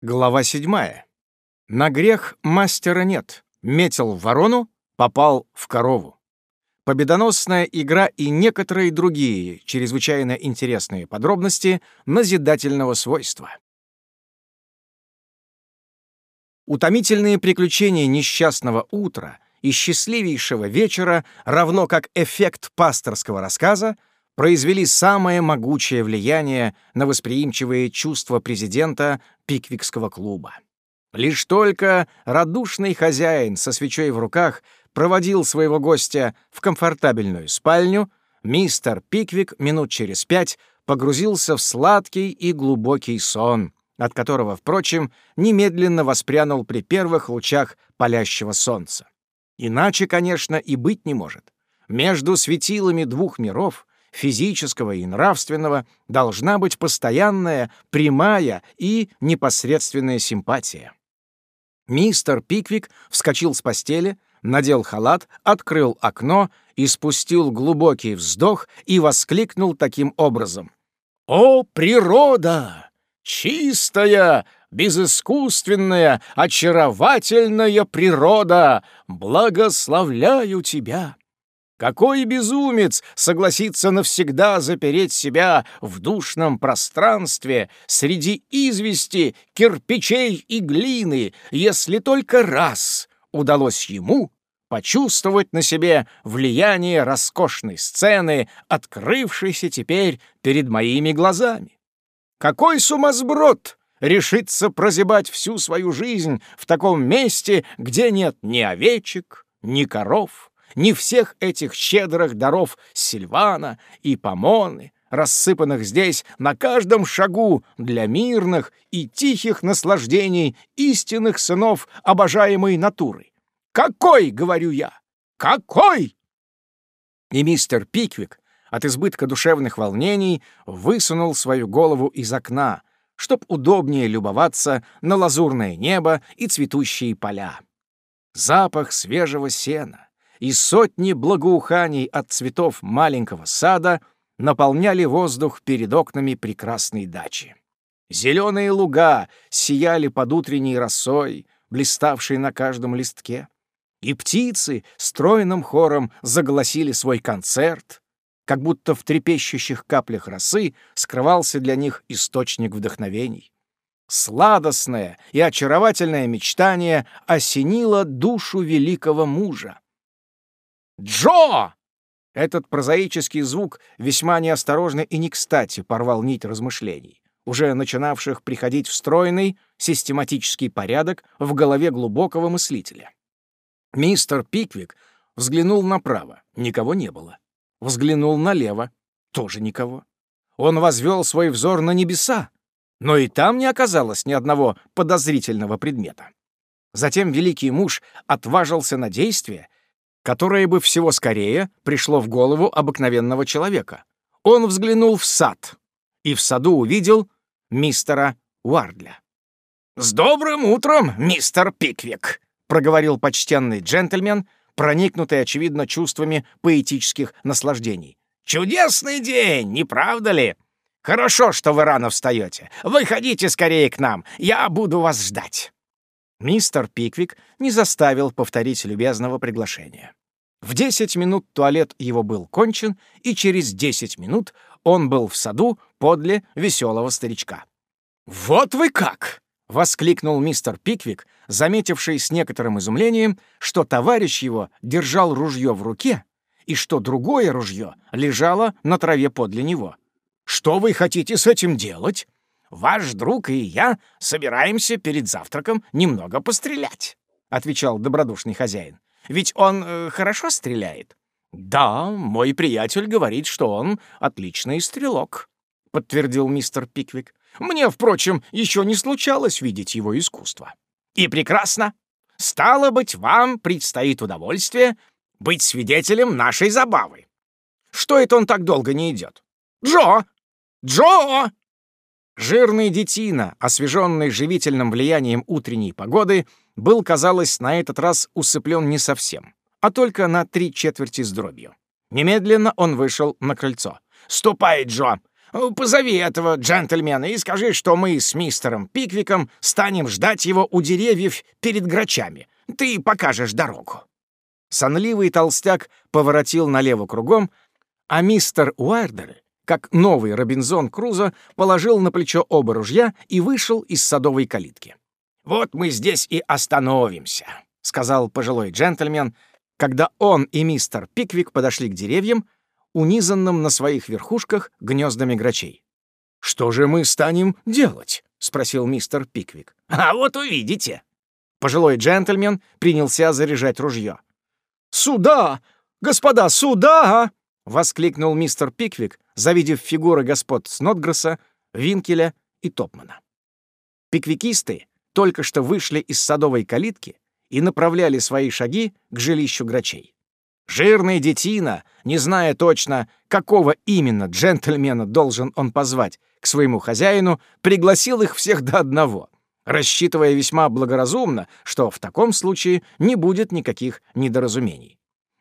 Глава седьмая. На грех мастера нет. Метил в ворону, попал в корову. Победоносная игра и некоторые другие чрезвычайно интересные подробности назидательного свойства. Утомительные приключения несчастного утра и счастливейшего вечера, равно как эффект пасторского рассказа, произвели самое могучее влияние на восприимчивые чувства президента Пиквикского клуба. Лишь только радушный хозяин со свечой в руках проводил своего гостя в комфортабельную спальню, мистер Пиквик минут через пять погрузился в сладкий и глубокий сон, от которого, впрочем, немедленно воспрянул при первых лучах палящего солнца. Иначе, конечно, и быть не может. Между светилами двух миров физического и нравственного, должна быть постоянная, прямая и непосредственная симпатия. Мистер Пиквик вскочил с постели, надел халат, открыл окно и спустил глубокий вздох и воскликнул таким образом. «О, природа! Чистая, безыскусственная, очаровательная природа! Благословляю тебя! Какой безумец согласится навсегда запереть себя в душном пространстве среди извести, кирпичей и глины, если только раз удалось ему почувствовать на себе влияние роскошной сцены, открывшейся теперь перед моими глазами? Какой сумасброд решится прозябать всю свою жизнь в таком месте, где нет ни овечек, ни коров, ни всех этих щедрых даров Сильвана и Помоны, рассыпанных здесь на каждом шагу для мирных и тихих наслаждений истинных сынов обожаемой натуры. Какой, говорю я, какой? И мистер Пиквик от избытка душевных волнений высунул свою голову из окна, чтоб удобнее любоваться на лазурное небо и цветущие поля. Запах свежего сена, и сотни благоуханий от цветов маленького сада наполняли воздух перед окнами прекрасной дачи. Зеленые луга сияли под утренней росой, блиставшей на каждом листке. И птицы стройным хором загласили свой концерт, как будто в трепещущих каплях росы скрывался для них источник вдохновений. Сладостное и очаровательное мечтание осенило душу великого мужа. «Джо!» Этот прозаический звук весьма неосторожно и не кстати порвал нить размышлений, уже начинавших приходить в стройный, систематический порядок в голове глубокого мыслителя. Мистер Пиквик взглянул направо, никого не было. Взглянул налево, тоже никого. Он возвел свой взор на небеса, но и там не оказалось ни одного подозрительного предмета. Затем великий муж отважился на действие которое бы всего скорее пришло в голову обыкновенного человека. Он взглянул в сад и в саду увидел мистера Уардля. «С добрым утром, мистер Пиквик!» — проговорил почтенный джентльмен, проникнутый, очевидно, чувствами поэтических наслаждений. «Чудесный день, не правда ли? Хорошо, что вы рано встаете. Выходите скорее к нам, я буду вас ждать». Мистер Пиквик не заставил повторить любезного приглашения. В 10 минут туалет его был кончен, и через 10 минут он был в саду подле веселого старичка. «Вот вы как!» — воскликнул мистер Пиквик, заметивший с некоторым изумлением, что товарищ его держал ружье в руке и что другое ружье лежало на траве подле него. «Что вы хотите с этим делать?» «Ваш друг и я собираемся перед завтраком немного пострелять», — отвечал добродушный хозяин. Ведь он э, хорошо стреляет?» «Да, мой приятель говорит, что он отличный стрелок», — подтвердил мистер Пиквик. «Мне, впрочем, еще не случалось видеть его искусство». «И прекрасно. Стало быть, вам предстоит удовольствие быть свидетелем нашей забавы. Что это он так долго не идет? Джо! Джо!» Жирный детина, освеженный живительным влиянием утренней погоды, был, казалось, на этот раз усыплен не совсем, а только на три четверти с дробью. Немедленно он вышел на крыльцо. «Ступай, Джо! позови этого джентльмена и скажи, что мы с мистером Пиквиком станем ждать его у деревьев перед грачами. Ты покажешь дорогу». Сонливый толстяк поворотил налево кругом, а мистер Уайрдер, как новый Робинзон Крузо, положил на плечо оба ружья и вышел из садовой калитки. «Вот мы здесь и остановимся», — сказал пожилой джентльмен, когда он и мистер Пиквик подошли к деревьям, унизанным на своих верхушках гнездами грачей. «Что же мы станем делать?» — спросил мистер Пиквик. «А вот увидите». Пожилой джентльмен принялся заряжать ружье. «Сюда! Господа, сюда!» — воскликнул мистер Пиквик, завидев фигуры господ Снотгресса, Винкеля и Топмана. Пиквикисты только что вышли из садовой калитки и направляли свои шаги к жилищу грачей. Жирный детина, не зная точно, какого именно джентльмена должен он позвать к своему хозяину, пригласил их всех до одного, рассчитывая весьма благоразумно, что в таком случае не будет никаких недоразумений.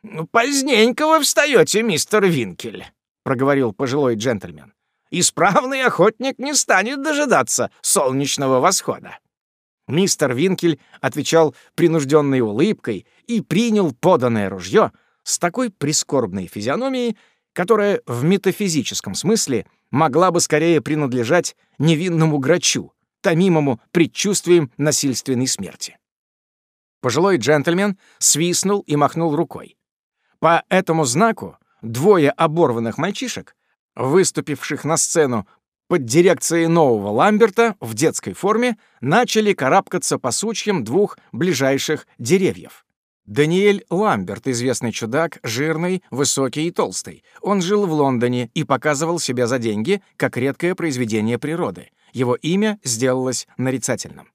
«Ну, «Поздненько вы встаете, мистер Винкель», — проговорил пожилой джентльмен. «Исправный охотник не станет дожидаться солнечного восхода». Мистер Винкель отвечал принужденной улыбкой и принял поданное ружье с такой прискорбной физиономией, которая в метафизическом смысле могла бы скорее принадлежать невинному грачу, томимому предчувствием насильственной смерти. Пожилой джентльмен свистнул и махнул рукой. По этому знаку двое оборванных мальчишек, выступивших на сцену под дирекцией нового Ламберта в детской форме начали карабкаться по сучьям двух ближайших деревьев. Даниэль Ламберт, известный чудак, жирный, высокий и толстый. Он жил в Лондоне и показывал себя за деньги, как редкое произведение природы. Его имя сделалось нарицательным.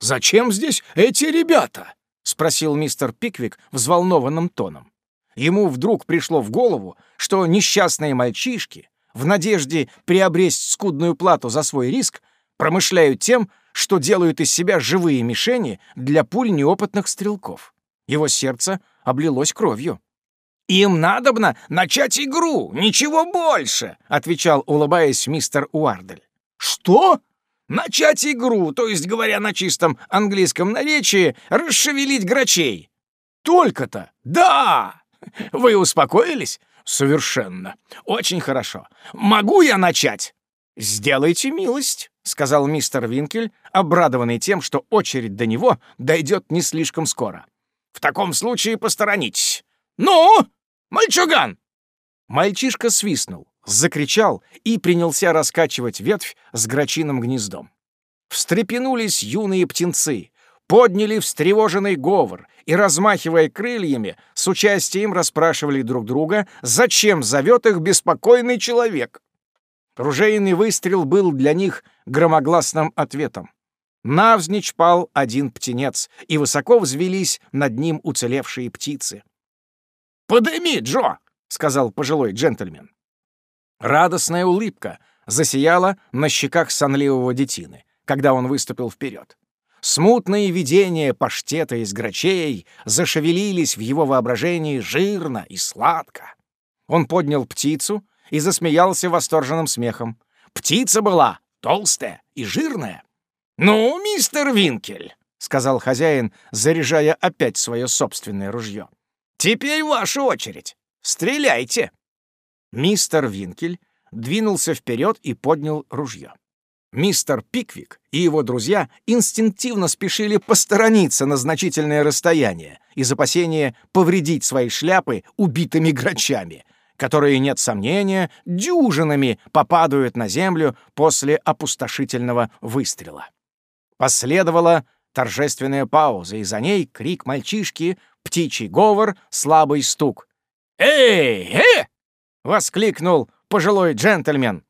«Зачем здесь эти ребята?» — спросил мистер Пиквик взволнованным тоном. Ему вдруг пришло в голову, что несчастные мальчишки, в надежде приобрести скудную плату за свой риск, промышляют тем, что делают из себя живые мишени для пуль неопытных стрелков. Его сердце облилось кровью. «Им надобно начать игру, ничего больше», — отвечал, улыбаясь мистер Уардель. «Что?» «Начать игру, то есть, говоря на чистом английском наречии, расшевелить грачей». «Только-то?» «Да!» «Вы успокоились?» «Совершенно. Очень хорошо. Могу я начать?» «Сделайте милость», — сказал мистер Винкель, обрадованный тем, что очередь до него дойдет не слишком скоро. «В таком случае посторонитесь. Ну, мальчуган!» Мальчишка свистнул, закричал и принялся раскачивать ветвь с грачиным гнездом. Встрепенулись юные птенцы, подняли встревоженный говор и, размахивая крыльями, с участием расспрашивали друг друга, зачем зовет их беспокойный человек. Ружейный выстрел был для них громогласным ответом. Навзничь пал один птенец, и высоко взвелись над ним уцелевшие птицы. «Подыми, Джо!» — сказал пожилой джентльмен. Радостная улыбка засияла на щеках сонливого детины, когда он выступил вперед. Смутные видения паштета из грачей зашевелились в его воображении жирно и сладко. Он поднял птицу и засмеялся восторженным смехом. Птица была толстая и жирная. «Ну, мистер Винкель», — сказал хозяин, заряжая опять свое собственное ружье. «Теперь ваша очередь. Стреляйте!» Мистер Винкель двинулся вперед и поднял ружье. Мистер Пиквик и его друзья инстинктивно спешили посторониться на значительное расстояние из опасения повредить свои шляпы убитыми грачами, которые, нет сомнения, дюжинами попадают на землю после опустошительного выстрела. Последовала торжественная пауза, и за ней крик мальчишки, птичий говор, слабый стук. «Эй, э!» — воскликнул пожилой джентльмен.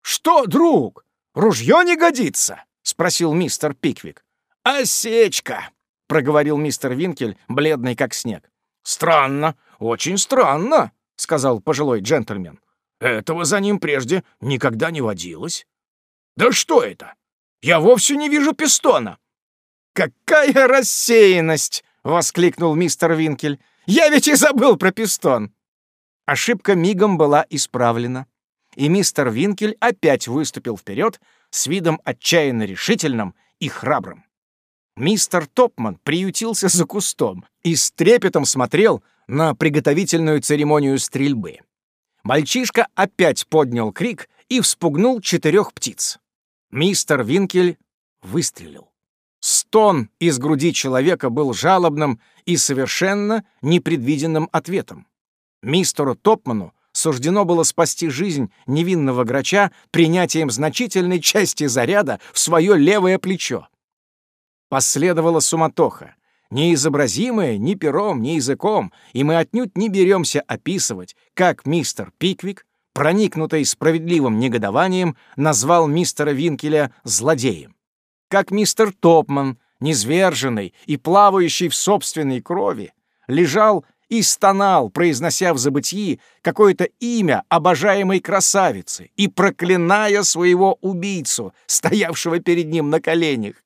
«Что, друг?» Ружье не годится?» — спросил мистер Пиквик. «Осечка!» — проговорил мистер Винкель, бледный как снег. «Странно, очень странно», — сказал пожилой джентльмен. «Этого за ним прежде никогда не водилось». «Да что это? Я вовсе не вижу пистона». «Какая рассеянность!» — воскликнул мистер Винкель. «Я ведь и забыл про пистон». Ошибка мигом была исправлена и мистер Винкель опять выступил вперед с видом отчаянно решительным и храбрым. Мистер Топман приютился за кустом и с трепетом смотрел на приготовительную церемонию стрельбы. Мальчишка опять поднял крик и вспугнул четырех птиц. Мистер Винкель выстрелил. Стон из груди человека был жалобным и совершенно непредвиденным ответом. Мистеру Топману суждено было спасти жизнь невинного грача принятием значительной части заряда в свое левое плечо. Последовала суматоха, неизобразимая ни пером, ни языком, и мы отнюдь не беремся описывать, как мистер Пиквик, проникнутый справедливым негодованием, назвал мистера Винкеля злодеем. Как мистер Топман, низверженный и плавающий в собственной крови, лежал и стонал, произнося в забытии какое-то имя обожаемой красавицы и проклиная своего убийцу, стоявшего перед ним на коленях.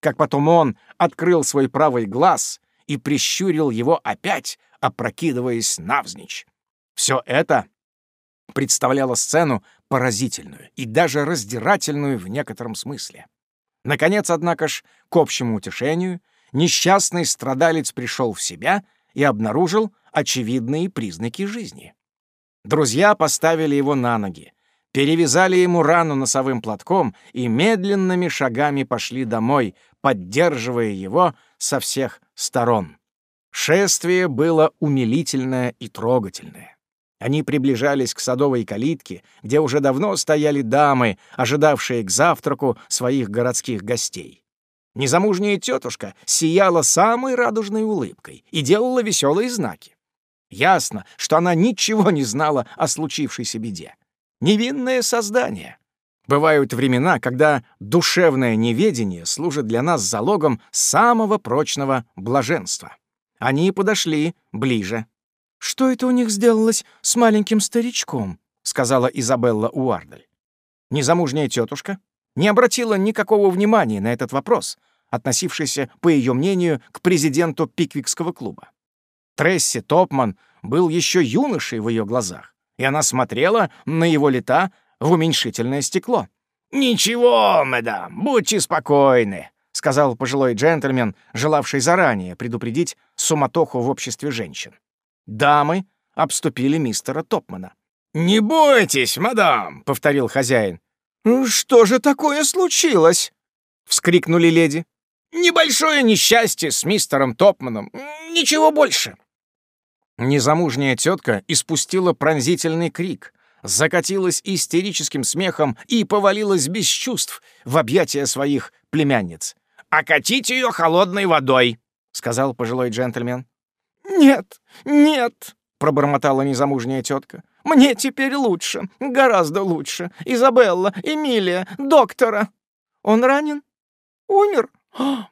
Как потом он открыл свой правый глаз и прищурил его опять, опрокидываясь навзничь. Все это представляло сцену поразительную и даже раздирательную в некотором смысле. Наконец, однако ж, к общему утешению, несчастный страдалец пришел в себя — и обнаружил очевидные признаки жизни. Друзья поставили его на ноги, перевязали ему рану носовым платком и медленными шагами пошли домой, поддерживая его со всех сторон. Шествие было умилительное и трогательное. Они приближались к садовой калитке, где уже давно стояли дамы, ожидавшие к завтраку своих городских гостей. Незамужняя тетушка сияла самой радужной улыбкой и делала веселые знаки. Ясно, что она ничего не знала о случившейся беде. Невинное создание. Бывают времена, когда душевное неведение служит для нас залогом самого прочного блаженства. Они подошли ближе. «Что это у них сделалось с маленьким старичком?» — сказала Изабелла Уардаль. Незамужняя тетушка не обратила никакого внимания на этот вопрос, относившийся, по ее мнению, к президенту Пиквикского клуба. Тресси Топман был еще юношей в ее глазах, и она смотрела на его лета в уменьшительное стекло. «Ничего, мадам, будьте спокойны», — сказал пожилой джентльмен, желавший заранее предупредить суматоху в обществе женщин. Дамы обступили мистера Топмана. «Не бойтесь, мадам», — повторил хозяин. «Что же такое случилось?» — вскрикнули леди. Небольшое несчастье с мистером Топманом. Ничего больше». Незамужняя тетка испустила пронзительный крик, закатилась истерическим смехом и повалилась без чувств в объятия своих племянниц. «Окатите ее холодной водой», — сказал пожилой джентльмен. «Нет, нет», — пробормотала незамужняя тетка. «Мне теперь лучше, гораздо лучше. Изабелла, Эмилия, доктора. Он ранен? Умер?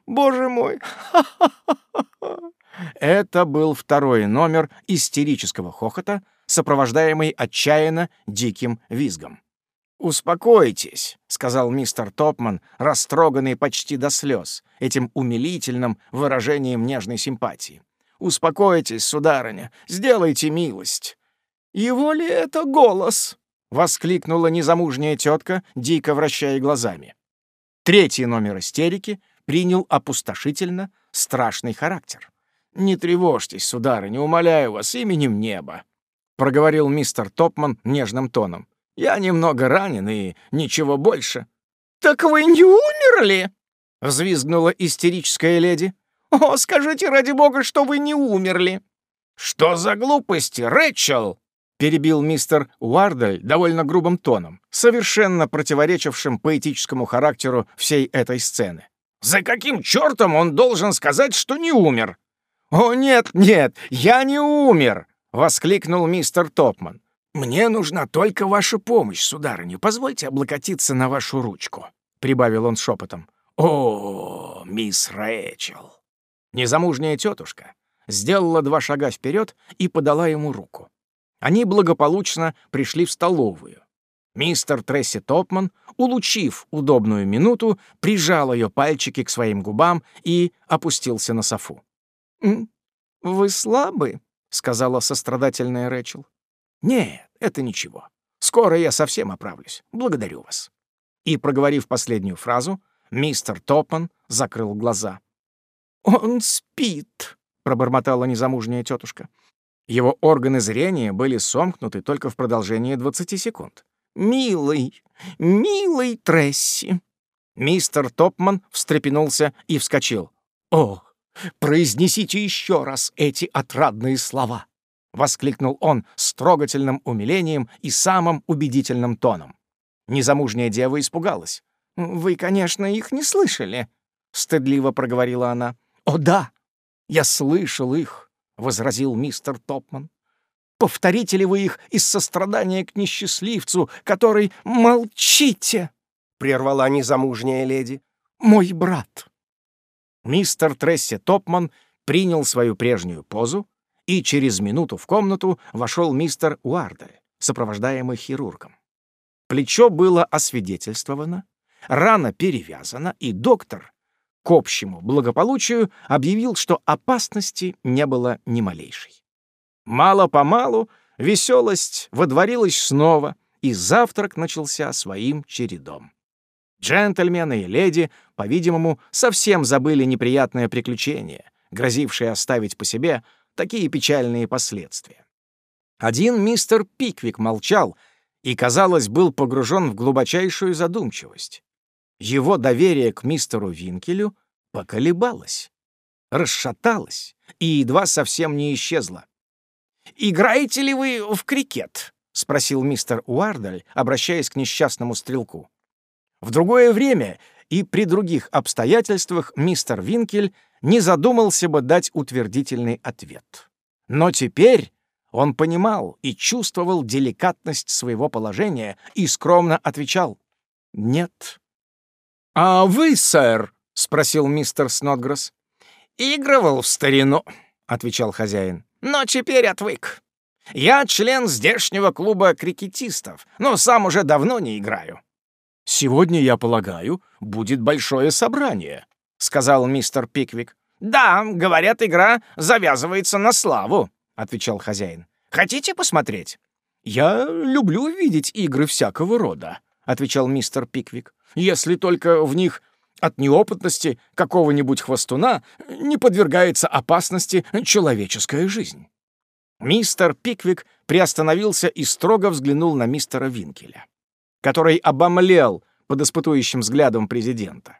Боже мой! Это был второй номер истерического хохота, сопровождаемый отчаянно диким визгом. «Успокойтесь», — сказал мистер Топман, растроганный почти до слез этим умилительным выражением нежной симпатии. «Успокойтесь, сударыня, сделайте милость». «Его ли это голос?» — воскликнула незамужняя тетка, дико вращая глазами. Третий номер истерики принял опустошительно страшный характер. «Не тревожьтесь, сударыня, умоляю вас, именем неба», — проговорил мистер Топман нежным тоном. «Я немного ранен и ничего больше». «Так вы не умерли?» — взвизгнула истерическая леди. «О, скажите ради бога, что вы не умерли!» «Что за глупости, Рэчел?» — перебил мистер Уардаль довольно грубым тоном, совершенно противоречившим поэтическому характеру всей этой сцены. За каким чертом он должен сказать, что не умер? «О, нет, нет, я не умер!» — воскликнул мистер Топман. «Мне нужна только ваша помощь, сударыня. Позвольте облокотиться на вашу ручку», — прибавил он шепотом. «О, мисс Рэчел!» Незамужняя тетушка сделала два шага вперед и подала ему руку. Они благополучно пришли в столовую. Мистер Тресси Топман, улучив удобную минуту, прижал ее пальчики к своим губам и опустился на софу. «Вы слабы?» — сказала сострадательная Рэчел. «Нет, это ничего. Скоро я совсем оправлюсь. Благодарю вас». И, проговорив последнюю фразу, мистер Топман закрыл глаза. «Он спит», — пробормотала незамужняя тетушка. Его органы зрения были сомкнуты только в продолжении 20 секунд. «Милый, милый Тресси!» Мистер Топман встрепенулся и вскочил. «О, произнесите еще раз эти отрадные слова!» — воскликнул он с трогательным умилением и самым убедительным тоном. Незамужняя дева испугалась. «Вы, конечно, их не слышали», — стыдливо проговорила она. «О да, я слышал их», — возразил мистер Топман. «Повторите ли вы их из сострадания к несчастливцу, который... Молчите!» — прервала незамужняя леди. «Мой брат». Мистер Тресси Топман принял свою прежнюю позу, и через минуту в комнату вошел мистер Уардель, сопровождаемый хирургом. Плечо было освидетельствовано, рана перевязана, и доктор, к общему благополучию, объявил, что опасности не было ни малейшей. Мало-помалу веселость водворилась снова, и завтрак начался своим чередом. Джентльмены и леди, по-видимому, совсем забыли неприятное приключение, грозившее оставить по себе такие печальные последствия. Один мистер Пиквик молчал и, казалось, был погружен в глубочайшую задумчивость. Его доверие к мистеру Винкелю поколебалось, расшаталось и едва совсем не исчезло. «Играете ли вы в крикет?» — спросил мистер Уардаль, обращаясь к несчастному стрелку. В другое время и при других обстоятельствах мистер Винкель не задумался бы дать утвердительный ответ. Но теперь он понимал и чувствовал деликатность своего положения и скромно отвечал «Нет». «А вы, сэр?» — спросил мистер Снотгресс. «Игрывал в старину», — отвечал хозяин, — «но теперь отвык. Я член здешнего клуба крикетистов, но сам уже давно не играю». «Сегодня, я полагаю, будет большое собрание», — сказал мистер Пиквик. «Да, говорят, игра завязывается на славу», — отвечал хозяин. «Хотите посмотреть?» «Я люблю видеть игры всякого рода», — отвечал мистер Пиквик. «Если только в них от неопытности какого-нибудь хвостуна не подвергается опасности человеческая жизнь». Мистер Пиквик приостановился и строго взглянул на мистера Винкеля, который обомлел под испытующим взглядом президента.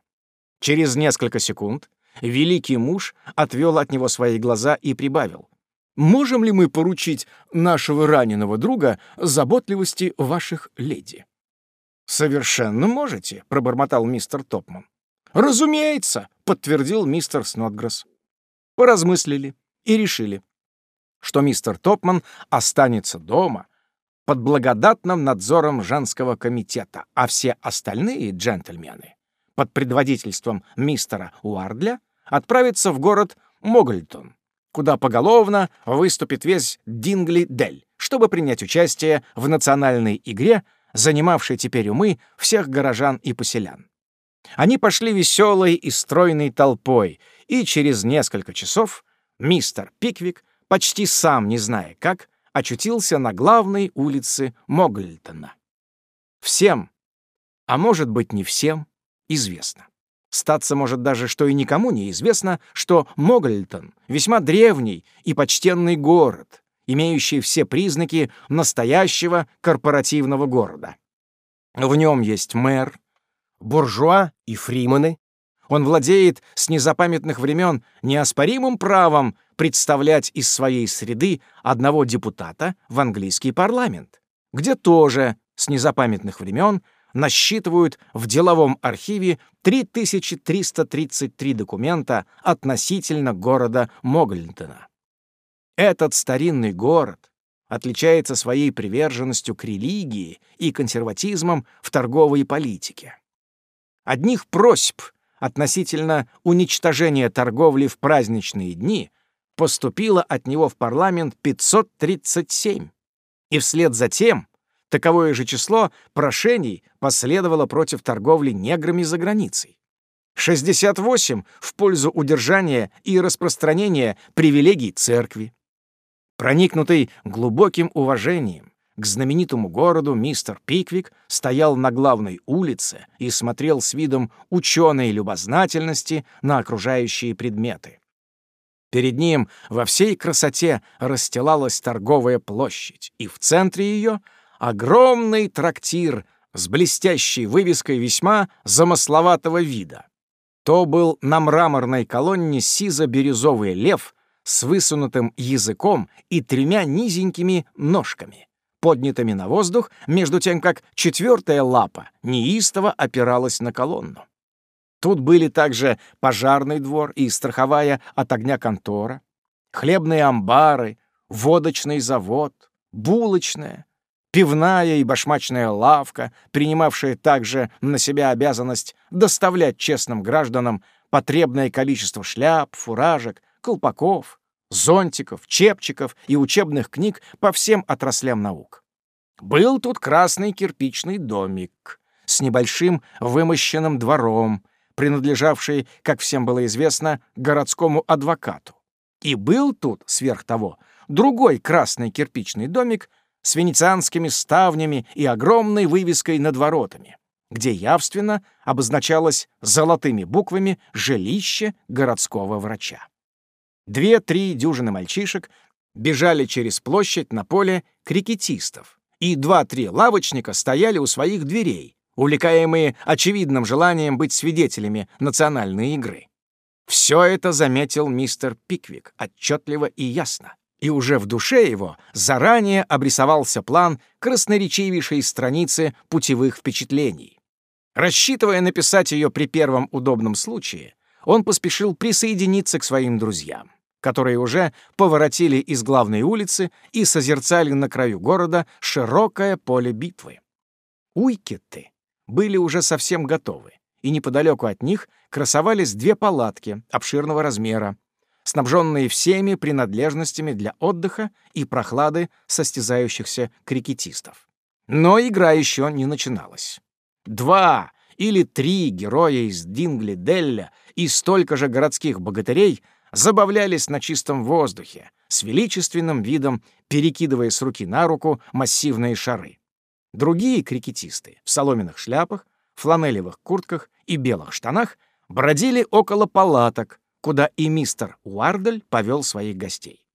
Через несколько секунд великий муж отвел от него свои глаза и прибавил. «Можем ли мы поручить нашего раненого друга заботливости ваших леди?» «Совершенно можете», — пробормотал мистер Топман. «Разумеется», — подтвердил мистер Снотгресс. Поразмыслили и решили, что мистер Топман останется дома под благодатным надзором женского комитета, а все остальные джентльмены под предводительством мистера Уардля отправятся в город Могольтон, куда поголовно выступит весь Дингли-Дель, чтобы принять участие в национальной игре, занимавшей теперь умы всех горожан и поселян. Они пошли веселой и стройной толпой, и через несколько часов мистер Пиквик, почти сам не зная как, очутился на главной улице Могльтона. Всем, а может быть не всем, известно. Статься может даже, что и никому не известно, что Могльтон — весьма древний и почтенный город, имеющий все признаки настоящего корпоративного города. В нем есть мэр, буржуа и фримены. Он владеет с незапамятных времен неоспоримым правом представлять из своей среды одного депутата в английский парламент, где тоже с незапамятных времен насчитывают в деловом архиве 3333 документа относительно города Могльтона. Этот старинный город отличается своей приверженностью к религии и консерватизмом в торговой политике. Одних просьб относительно уничтожения торговли в праздничные дни поступило от него в парламент 537, и вслед за тем Таковое же число прошений последовало против торговли неграми за границей. 68 в пользу удержания и распространения привилегий церкви. Проникнутый глубоким уважением, к знаменитому городу мистер Пиквик стоял на главной улице и смотрел с видом ученой любознательности на окружающие предметы. Перед ним во всей красоте расстилалась торговая площадь, и в центре ее огромный трактир с блестящей вывеской весьма замысловатого вида. То был на мраморной колонне сизо-бирюзовый лев с высунутым языком и тремя низенькими ножками, поднятыми на воздух, между тем как четвертая лапа неистово опиралась на колонну. Тут были также пожарный двор и страховая от огня контора, хлебные амбары, водочный завод, булочная, пивная и башмачная лавка, принимавшая также на себя обязанность доставлять честным гражданам потребное количество шляп, фуражек, колпаков, зонтиков, чепчиков и учебных книг по всем отраслям наук. Был тут красный кирпичный домик с небольшим вымощенным двором, принадлежавший, как всем было известно, городскому адвокату. И был тут, сверх того, другой красный кирпичный домик с венецианскими ставнями и огромной вывеской над воротами, где явственно обозначалось золотыми буквами «Жилище городского врача». Две-три дюжины мальчишек бежали через площадь на поле крикетистов, и два-три лавочника стояли у своих дверей, увлекаемые очевидным желанием быть свидетелями национальной игры. Все это заметил мистер Пиквик отчетливо и ясно. И уже в душе его заранее обрисовался план красноречивейшей страницы путевых впечатлений. Рассчитывая написать ее при первом удобном случае, он поспешил присоединиться к своим друзьям, которые уже поворотили из главной улицы и созерцали на краю города широкое поле битвы. Уикетты были уже совсем готовы, и неподалеку от них красовались две палатки обширного размера, снабженные всеми принадлежностями для отдыха и прохлады состязающихся крикетистов. Но игра еще не начиналась. Два или три героя из Дингли-Делля и столько же городских богатырей забавлялись на чистом воздухе, с величественным видом перекидывая с руки на руку массивные шары. Другие крикетисты в соломенных шляпах, фланелевых куртках и белых штанах бродили около палаток, куда и мистер Уардель повел своих гостей.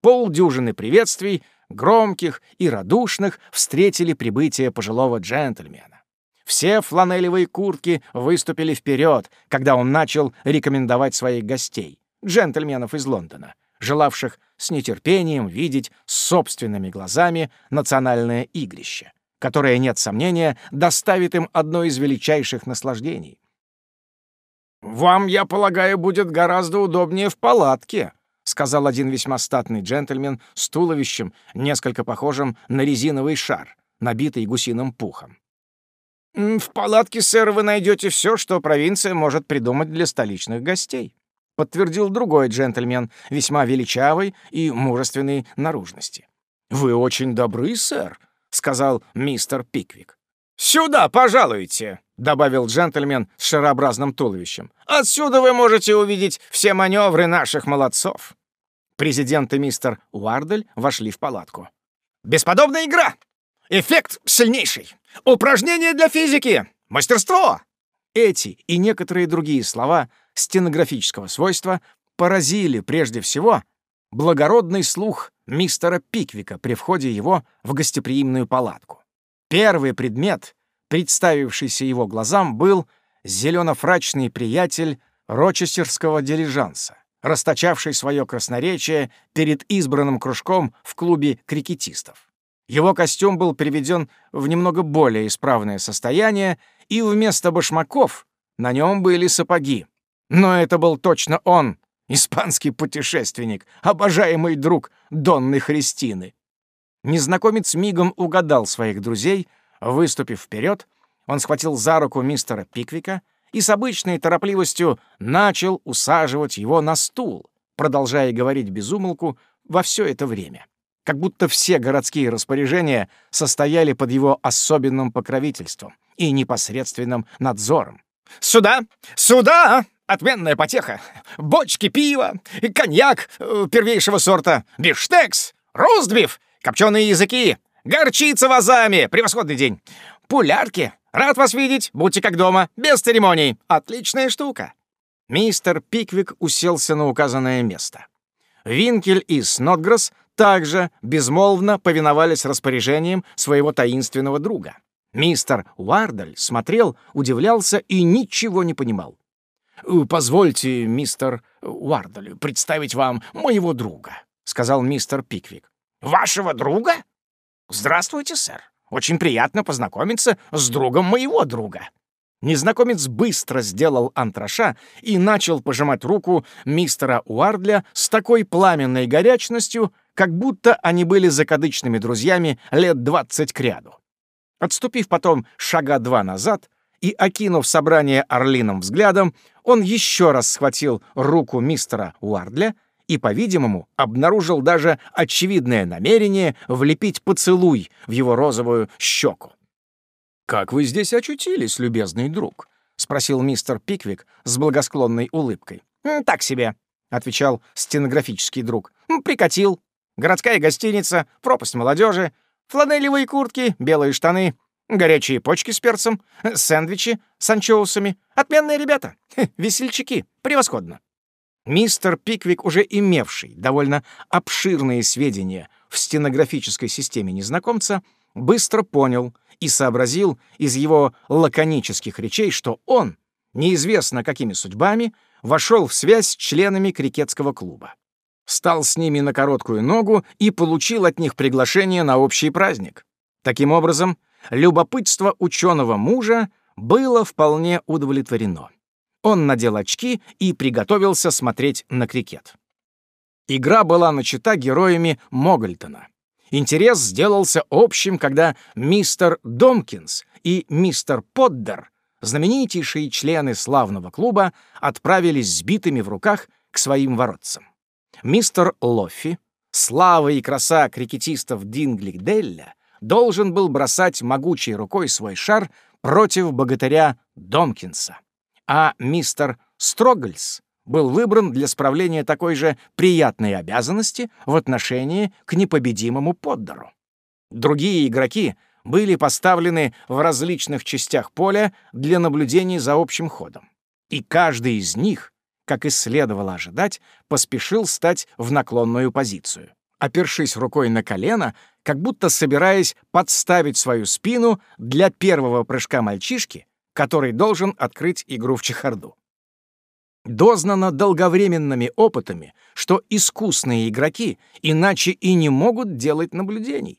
Полдюжины приветствий, громких и радушных, встретили прибытие пожилого джентльмена. Все фланелевые куртки выступили вперед, когда он начал рекомендовать своих гостей, джентльменов из Лондона, желавших с нетерпением видеть собственными глазами национальное игрище которое, нет сомнения, доставит им одно из величайших наслаждений. «Вам, я полагаю, будет гораздо удобнее в палатке», — сказал один весьма статный джентльмен с туловищем, несколько похожим на резиновый шар, набитый гусиным пухом. «В палатке, сэр, вы найдете все, что провинция может придумать для столичных гостей», — подтвердил другой джентльмен, весьма величавый и мужественной наружности. «Вы очень добры, сэр», сказал мистер Пиквик. «Сюда, пожалуйте!» — добавил джентльмен с шарообразным туловищем. «Отсюда вы можете увидеть все маневры наших молодцов!» Президент и мистер Уардель вошли в палатку. «Бесподобная игра! Эффект сильнейший! Упражнение для физики! Мастерство!» Эти и некоторые другие слова стенографического свойства поразили прежде всего благородный слух мистера Пиквика при входе его в гостеприимную палатку. Первый предмет, представившийся его глазам, был зелено-фрачный приятель рочестерского дилижанса, расточавший свое красноречие перед избранным кружком в клубе крикетистов. Его костюм был приведен в немного более исправное состояние, и вместо башмаков на нем были сапоги. Но это был точно он, Испанский путешественник, обожаемый друг Донны Христины. Незнакомец мигом угадал своих друзей, выступив вперед, он схватил за руку мистера Пиквика и с обычной торопливостью начал усаживать его на стул, продолжая говорить без умолку во все это время. Как будто все городские распоряжения состояли под его особенным покровительством и непосредственным надзором. «Сюда! Сюда!» Отменная потеха. Бочки пива, коньяк э, первейшего сорта, биштекс, ростбиф, копченые языки, Горчица вазами! Превосходный день! Пулярки! Рад вас видеть! Будьте как дома! Без церемоний! Отличная штука!» Мистер Пиквик уселся на указанное место. Винкель и Снотгресс также безмолвно повиновались распоряжениям своего таинственного друга. Мистер Уардаль смотрел, удивлялся и ничего не понимал. «Э, «Позвольте, мистер Уардаль, представить вам моего друга», — сказал мистер Пиквик. «Вашего друга? Здравствуйте, сэр. Очень приятно познакомиться с другом моего друга». Незнакомец быстро сделал антраша и начал пожимать руку мистера Уардля с такой пламенной горячностью, как будто они были закадычными друзьями лет двадцать кряду. Отступив потом шага два назад и окинув собрание орлиным взглядом, он еще раз схватил руку мистера Уардля и, по-видимому, обнаружил даже очевидное намерение влепить поцелуй в его розовую щеку. «Как вы здесь очутились, любезный друг?» — спросил мистер Пиквик с благосклонной улыбкой. «Так себе», — отвечал стенографический друг. «Прикатил. Городская гостиница, пропасть молодежи, фланелевые куртки, белые штаны, горячие почки с перцем, сэндвичи с анчоусами. Отменные ребята, весельчаки, превосходно». Мистер Пиквик, уже имевший довольно обширные сведения в стенографической системе незнакомца, быстро понял и сообразил из его лаконических речей, что он, неизвестно какими судьбами, вошел в связь с членами крикетского клуба. Стал с ними на короткую ногу и получил от них приглашение на общий праздник. Таким образом, любопытство ученого мужа было вполне удовлетворено. Он надел очки и приготовился смотреть на крикет. Игра была начата героями Могольтона. Интерес сделался общим, когда мистер Домкинс и мистер Поддер, знаменитейшие члены славного клуба, отправились сбитыми в руках к своим воротцам. Мистер Лоффи, слава и краса крикетистов Дингли-Делля, должен был бросать могучей рукой свой шар против богатыря Домкинса а мистер Строгольс был выбран для справления такой же приятной обязанности в отношении к непобедимому Поддеру. Другие игроки были поставлены в различных частях поля для наблюдений за общим ходом. И каждый из них, как и следовало ожидать, поспешил стать в наклонную позицию, опершись рукой на колено, как будто собираясь подставить свою спину для первого прыжка мальчишки, который должен открыть игру в чехарду. Дознано долговременными опытами, что искусные игроки иначе и не могут делать наблюдений.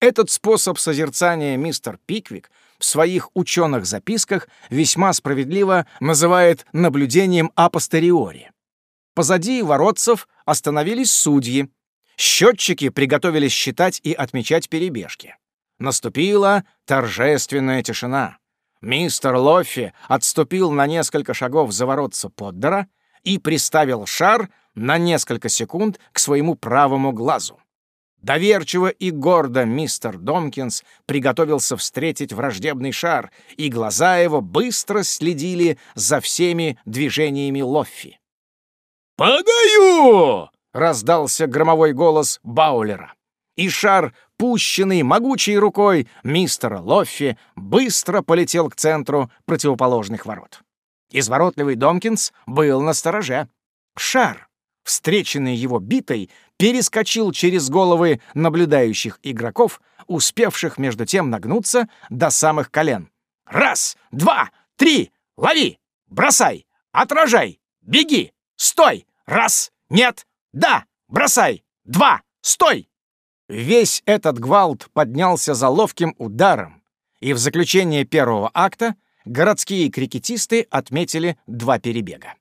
Этот способ созерцания мистер Пиквик в своих ученых записках весьма справедливо называет наблюдением апостериори. Позади воротцев остановились судьи. Счетчики приготовились считать и отмечать перебежки. Наступила торжественная тишина. Мистер Лоффи отступил на несколько шагов за воротца Поддера и приставил шар на несколько секунд к своему правому глазу. Доверчиво и гордо мистер Домкинс приготовился встретить враждебный шар, и глаза его быстро следили за всеми движениями Лоффи. «Подаю!» — раздался громовой голос Баулера и шар, пущенный могучей рукой мистера Лоффи, быстро полетел к центру противоположных ворот. Изворотливый Домкинс был на стороже. Шар, встреченный его битой, перескочил через головы наблюдающих игроков, успевших между тем нагнуться до самых колен. «Раз, два, три! Лови! Бросай! Отражай! Беги! Стой! Раз! Нет! Да! Бросай! Два! Стой!» Весь этот гвалт поднялся за ловким ударом, и в заключение первого акта городские крикетисты отметили два перебега.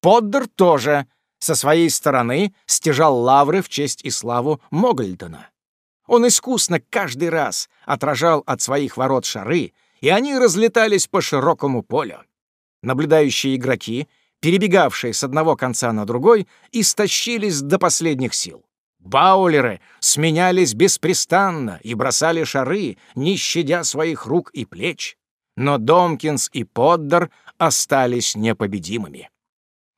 Поддер тоже со своей стороны стяжал лавры в честь и славу Могльдона. Он искусно каждый раз отражал от своих ворот шары, и они разлетались по широкому полю. Наблюдающие игроки, перебегавшие с одного конца на другой, истощились до последних сил. Баулеры сменялись беспрестанно и бросали шары, не щадя своих рук и плеч. Но Домкинс и Поддер остались непобедимыми.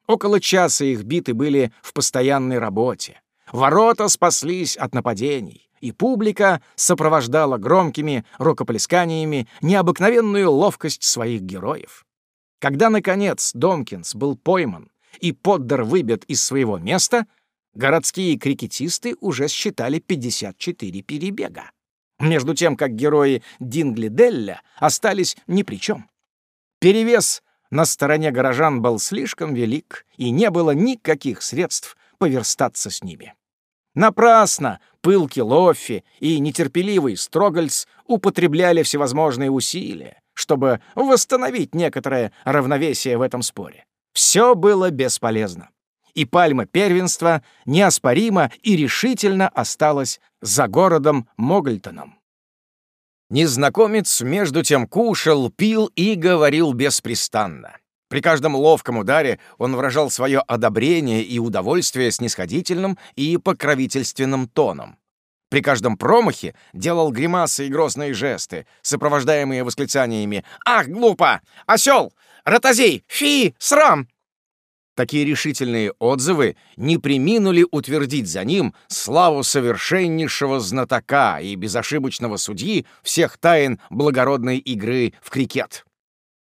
Около часа их биты были в постоянной работе. Ворота спаслись от нападений, и публика сопровождала громкими рукоплесканиями необыкновенную ловкость своих героев. Когда, наконец, Домкинс был пойман и Поддер выбит из своего места, городские крикетисты уже считали 54 перебега. Между тем, как герои Дингли Делля остались ни при чем. Перевес на стороне горожан был слишком велик, и не было никаких средств поверстаться с ними. Напрасно пылки Лоффи и нетерпеливый Строгольц употребляли всевозможные усилия, чтобы восстановить некоторое равновесие в этом споре. Все было бесполезно. И пальма первенства неоспоримо и решительно осталась за городом Могольтоном. Незнакомец между тем кушал, пил и говорил беспрестанно. При каждом ловком ударе он выражал свое одобрение и удовольствие снисходительным и покровительственным тоном. При каждом промахе делал гримасы и грозные жесты, сопровождаемые восклицаниями «Ах, глупо! Осел! Ротозей! Фи! Срам!» Такие решительные отзывы не приминули утвердить за ним славу совершеннейшего знатока и безошибочного судьи всех тайн благородной игры в крикет.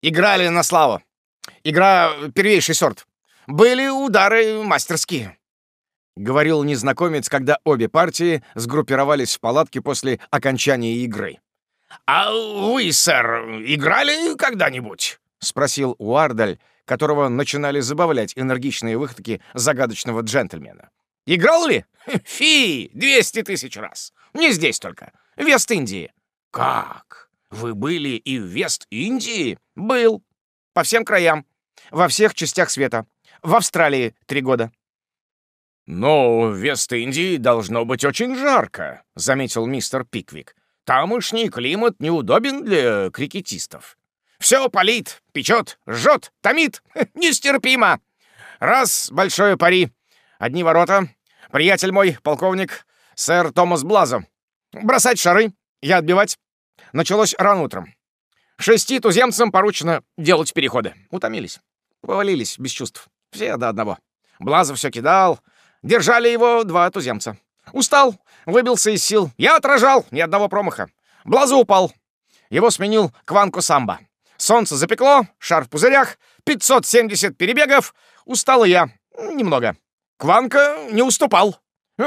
«Играли на славу! Игра первейший сорт. Были удары мастерские. Говорил незнакомец, когда обе партии сгруппировались в палатке после окончания игры. «А вы, сэр, играли когда-нибудь?» — спросил Уардаль, которого начинали забавлять энергичные выходки загадочного джентльмена. «Играл ли? Фи! Двести тысяч раз! Не здесь только. Вест-Индии». «Как? Вы были и в Вест-Индии?» «Был по всем краям, во всех частях света. В Австралии три года». «Но в Вест-Индии должно быть очень жарко», — заметил мистер Пиквик. «Тамошний климат неудобен для крикетистов». «Все палит, печет, жжет, томит. Нестерпимо. Раз большое пари. Одни ворота. Приятель мой, полковник, сэр Томас Блазо. Бросать шары, я отбивать. Началось рано утром. Шести туземцам поручено делать переходы. Утомились. Повалились без чувств. Все до одного. Блазов все кидал. Держали его два туземца. Устал, выбился из сил. Я отражал, ни одного промаха. Блазу упал. Его сменил Кванку Самбо. Солнце запекло, шар в пузырях, 570 перебегов. Устал и я. Немного. Кванка не уступал.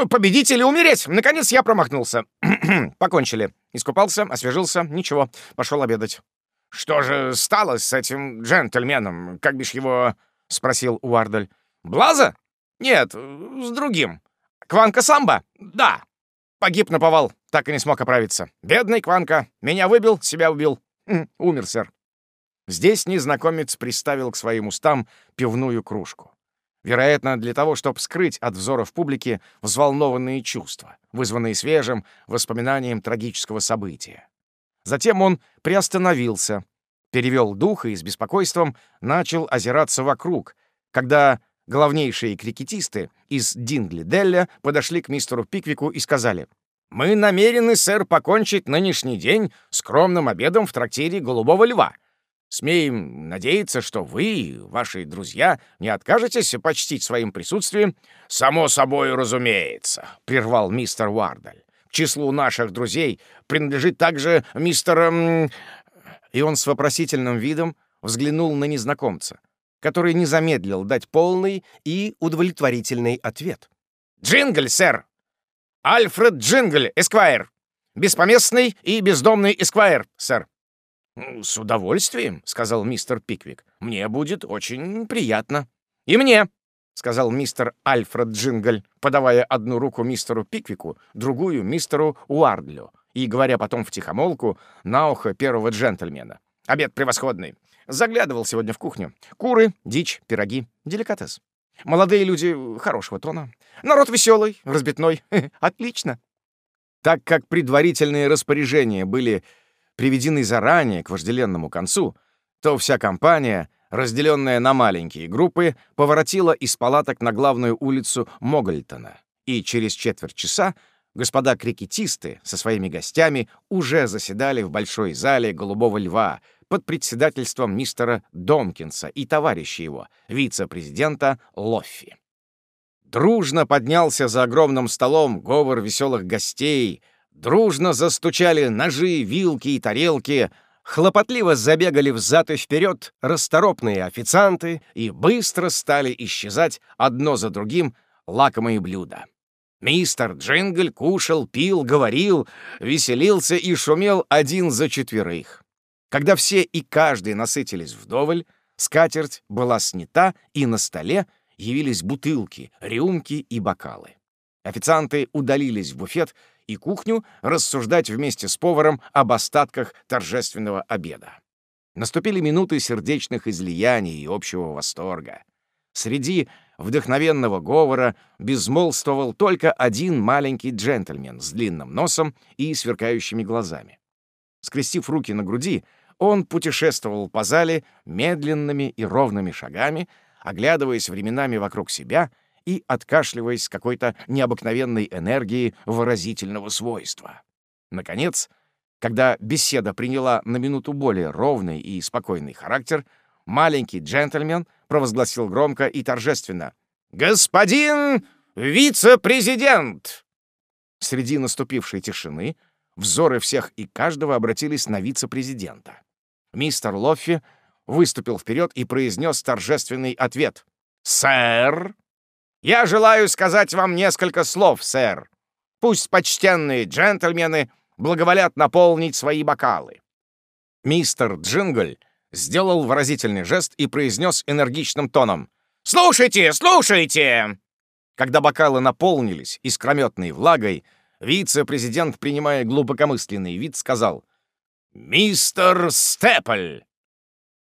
Победить или умереть. Наконец я промахнулся. Покончили. Искупался, освежился. Ничего. Пошел обедать. «Что же стало с этим джентльменом? Как бишь его...» — спросил Уардаль. «Блаза? Нет, с другим. Кванка Самба? Да. Погиб на повал, так и не смог оправиться. Бедный Кванка. Меня выбил, себя убил. Хм, умер, сэр». Здесь незнакомец приставил к своим устам пивную кружку. Вероятно, для того, чтобы скрыть от взоров публики взволнованные чувства, вызванные свежим воспоминанием трагического события. Затем он приостановился, перевел дух и с беспокойством начал озираться вокруг, когда главнейшие крикетисты из Дингли-Делля подошли к мистеру Пиквику и сказали, «Мы намерены, сэр, покончить нынешний день скромным обедом в трактире «Голубого льва». Смеем надеяться, что вы, ваши друзья, не откажетесь почтить своим присутствием. «Само собой разумеется», — прервал мистер Уардаль числу наших друзей принадлежит также мистер...» И он с вопросительным видом взглянул на незнакомца, который не замедлил дать полный и удовлетворительный ответ. «Джингль, сэр! Альфред Джингль, эсквайр! Беспоместный и бездомный эсквайр, сэр!» «С удовольствием», — сказал мистер Пиквик. «Мне будет очень приятно». «И мне», — сказал мистер Альфред Джингль, подавая одну руку мистеру Пиквику, другую — мистеру Уардлю, и говоря потом втихомолку на ухо первого джентльмена. «Обед превосходный. Заглядывал сегодня в кухню. Куры, дичь, пироги. Деликатес. Молодые люди хорошего тона. Народ веселый, разбитной. Отлично». Так как предварительные распоряжения были приведены заранее к вожделенному концу, то вся компания разделенная на маленькие группы, поворотила из палаток на главную улицу Могольтона, и через четверть часа господа крикетисты со своими гостями уже заседали в большой зале «Голубого льва» под председательством мистера Домкинса и товарища его, вице-президента Лоффи. Дружно поднялся за огромным столом говор веселых гостей, Дружно застучали ножи, вилки и тарелки, хлопотливо забегали взад и вперед расторопные официанты и быстро стали исчезать одно за другим лакомые блюда. Мистер Джингль кушал, пил, говорил, веселился и шумел один за четверых. Когда все и каждый насытились вдоволь, скатерть была снята, и на столе явились бутылки, рюмки и бокалы. Официанты удалились в буфет и кухню рассуждать вместе с поваром об остатках торжественного обеда. Наступили минуты сердечных излияний и общего восторга. Среди вдохновенного говора безмолвствовал только один маленький джентльмен с длинным носом и сверкающими глазами. Скрестив руки на груди, он путешествовал по зале медленными и ровными шагами, оглядываясь временами вокруг себя и откашливаясь с какой-то необыкновенной энергией выразительного свойства. Наконец, когда беседа приняла на минуту более ровный и спокойный характер, маленький джентльмен провозгласил громко и торжественно «Господин вице-президент!» Среди наступившей тишины взоры всех и каждого обратились на вице-президента. Мистер Лоффи выступил вперед и произнес торжественный ответ. «Сэр, я желаю сказать вам несколько слов, сэр. Пусть почтенные джентльмены благоволят наполнить свои бокалы». Мистер Джингль сделал выразительный жест и произнес энергичным тоном. «Слушайте, слушайте!» Когда бокалы наполнились искрометной влагой, вице-президент, принимая глубокомысленный вид, сказал «Мистер Степль!»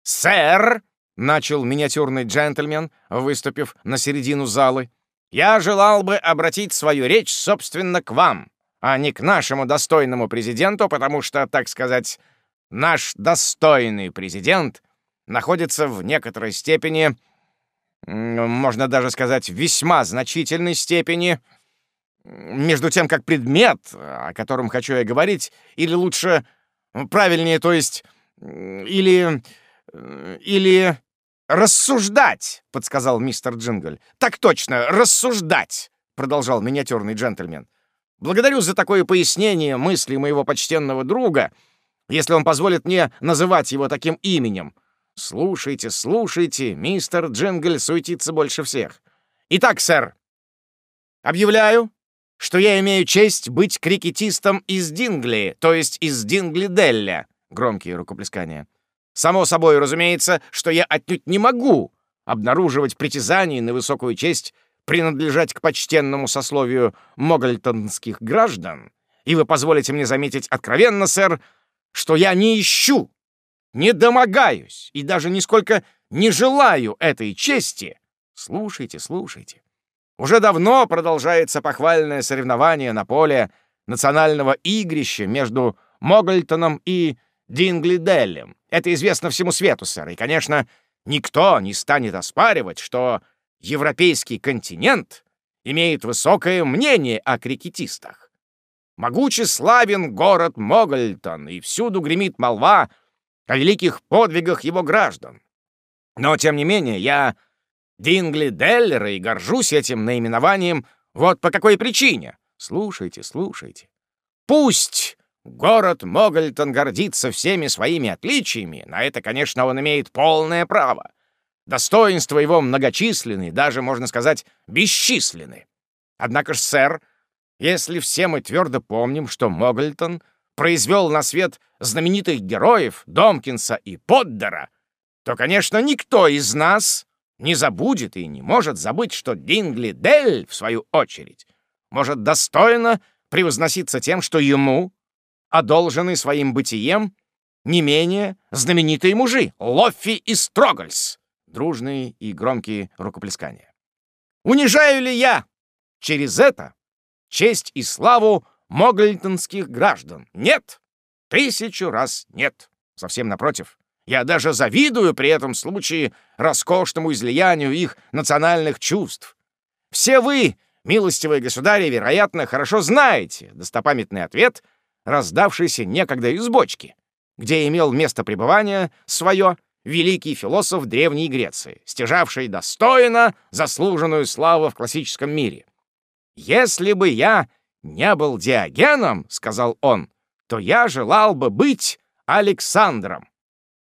«Сэр!» — начал миниатюрный джентльмен, выступив на середину залы. «Я желал бы обратить свою речь, собственно, к вам, а не к нашему достойному президенту, потому что, так сказать, наш достойный президент находится в некоторой степени, можно даже сказать, весьма значительной степени, между тем, как предмет, о котором хочу я говорить, или лучше, правильнее, то есть, или... или... «Рассуждать!» — подсказал мистер Джингль. «Так точно, рассуждать!» — продолжал миниатюрный джентльмен. «Благодарю за такое пояснение мысли моего почтенного друга, если он позволит мне называть его таким именем. Слушайте, слушайте, мистер Джингл суетится больше всех. Итак, сэр, объявляю, что я имею честь быть крикетистом из Дингли, то есть из Дингли-Делля. Громкие рукоплескания. Само собой, разумеется, что я отнюдь не могу обнаруживать притязаний на высокую честь принадлежать к почтенному сословию могольтонских граждан. И вы позволите мне заметить откровенно, сэр, что я не ищу, не домогаюсь и даже нисколько не желаю этой чести. Слушайте, слушайте. Уже давно продолжается похвальное соревнование на поле национального игрища между Могольтоном и Динглиделлем. Это известно всему свету, сэр, и, конечно, никто не станет оспаривать, что европейский континент имеет высокое мнение о крикетистах. Могуче славен город Могольтон, и всюду гремит молва о великих подвигах его граждан. Но, тем не менее, я Дингли Деллер и горжусь этим наименованием вот по какой причине. Слушайте, слушайте. Пусть город Могольтон гордится всеми своими отличиями, на это, конечно, он имеет полное право. Достоинства его многочисленны, даже, можно сказать, бесчисленны. Однако ж, сэр, если все мы твердо помним, что Могльтон произвел на свет знаменитых героев Домкинса и Поддера, то, конечно, никто из нас не забудет и не может забыть, что Дингли Дель, в свою очередь, может достойно превозноситься тем, что ему, одолжены своим бытием, не менее знаменитые мужи Лоффи и Строгольс. Дружные и громкие рукоплескания. Унижаю ли я через это честь и славу могльтонских граждан. Нет! Тысячу раз нет. Совсем напротив. Я даже завидую при этом случае роскошному излиянию их национальных чувств. Все вы, милостивые государи, вероятно, хорошо знаете достопамятный ответ, раздавшийся некогда из бочки, где имел место пребывания свое великий философ Древней Греции, стяжавший достойно заслуженную славу в классическом мире. Если бы я не был Диогеном, — сказал он, — то я желал бы быть Александром.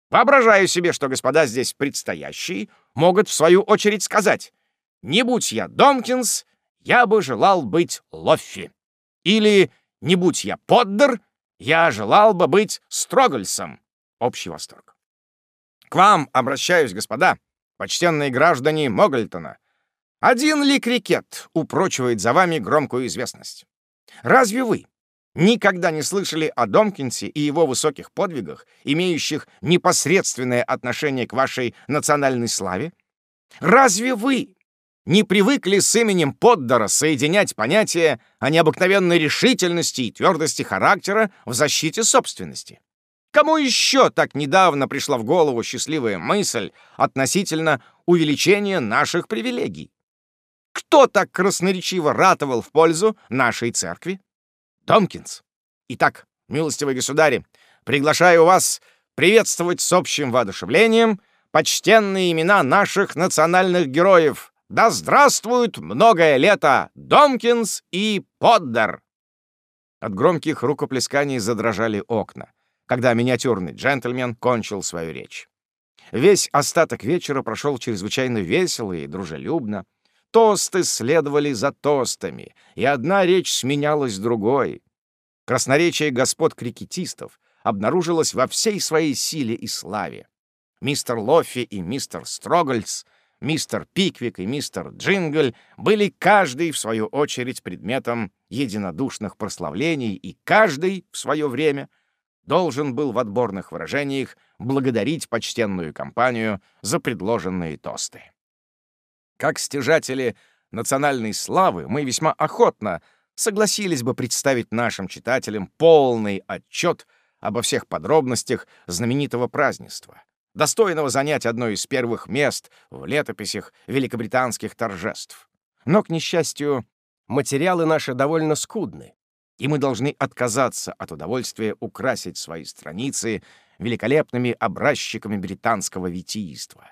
Воображаю себе, что господа здесь предстоящие могут в свою очередь сказать, «Не будь я Домкинс, я бы желал быть Лоффи». Или «Не будь я Поддер, я желал бы быть Строгольсом». Общий восторг. К вам обращаюсь, господа, почтенные граждане Могольтона. Один ли крикет упрочивает за вами громкую известность? Разве вы никогда не слышали о Домкинсе и его высоких подвигах, имеющих непосредственное отношение к вашей национальной славе? Разве вы не привыкли с именем Поддора соединять понятия о необыкновенной решительности и твердости характера в защите собственности? Кому еще так недавно пришла в голову счастливая мысль относительно увеличения наших привилегий? Кто так красноречиво ратовал в пользу нашей церкви? Томкинс. Итак, милостивые государи, приглашаю вас приветствовать с общим воодушевлением почтенные имена наших национальных героев. Да здравствуют многое лето Домкинс и Поддер! От громких рукоплесканий задрожали окна, когда миниатюрный джентльмен кончил свою речь. Весь остаток вечера прошел чрезвычайно весело и дружелюбно. Тосты следовали за тостами, и одна речь сменялась другой. Красноречие господ крикетистов обнаружилось во всей своей силе и славе. Мистер Лоффи и мистер Строгольц, мистер Пиквик и мистер Джингль были каждый, в свою очередь, предметом единодушных прославлений, и каждый, в свое время, должен был в отборных выражениях благодарить почтенную компанию за предложенные тосты. Как стяжатели национальной славы мы весьма охотно согласились бы представить нашим читателям полный отчет обо всех подробностях знаменитого празднества, достойного занять одно из первых мест в летописях великобританских торжеств. Но, к несчастью, материалы наши довольно скудны, и мы должны отказаться от удовольствия украсить свои страницы великолепными образчиками британского витийства.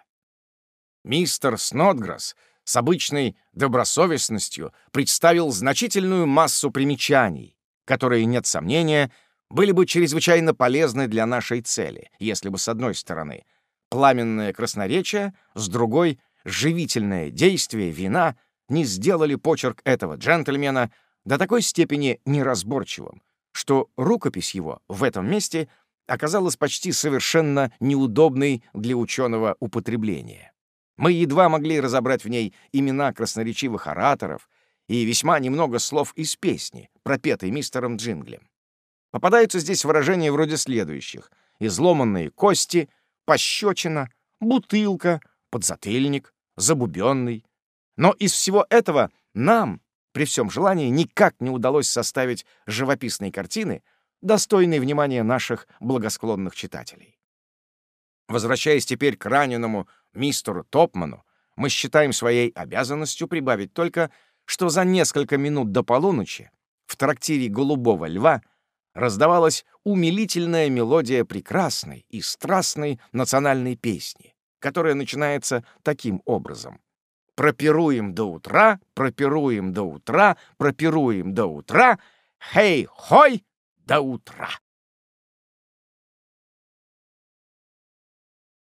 Мистер Снотграсс с обычной добросовестностью представил значительную массу примечаний, которые, нет сомнения, были бы чрезвычайно полезны для нашей цели, если бы, с одной стороны, пламенное красноречие, с другой — живительное действие вина не сделали почерк этого джентльмена до такой степени неразборчивым, что рукопись его в этом месте оказалась почти совершенно неудобной для ученого употребления. Мы едва могли разобрать в ней имена красноречивых ораторов и весьма немного слов из песни, пропетой мистером Джинглем. Попадаются здесь выражения вроде следующих. Изломанные кости, пощечина, бутылка, подзатыльник, забубенный. Но из всего этого нам, при всем желании, никак не удалось составить живописные картины, достойные внимания наших благосклонных читателей. Возвращаясь теперь к раненому мистеру Топману, мы считаем своей обязанностью прибавить только, что за несколько минут до полуночи в трактире «Голубого льва» раздавалась умилительная мелодия прекрасной и страстной национальной песни, которая начинается таким образом. «Пропируем до утра, пропируем до утра, пропируем до утра, хей-хой, до утра!»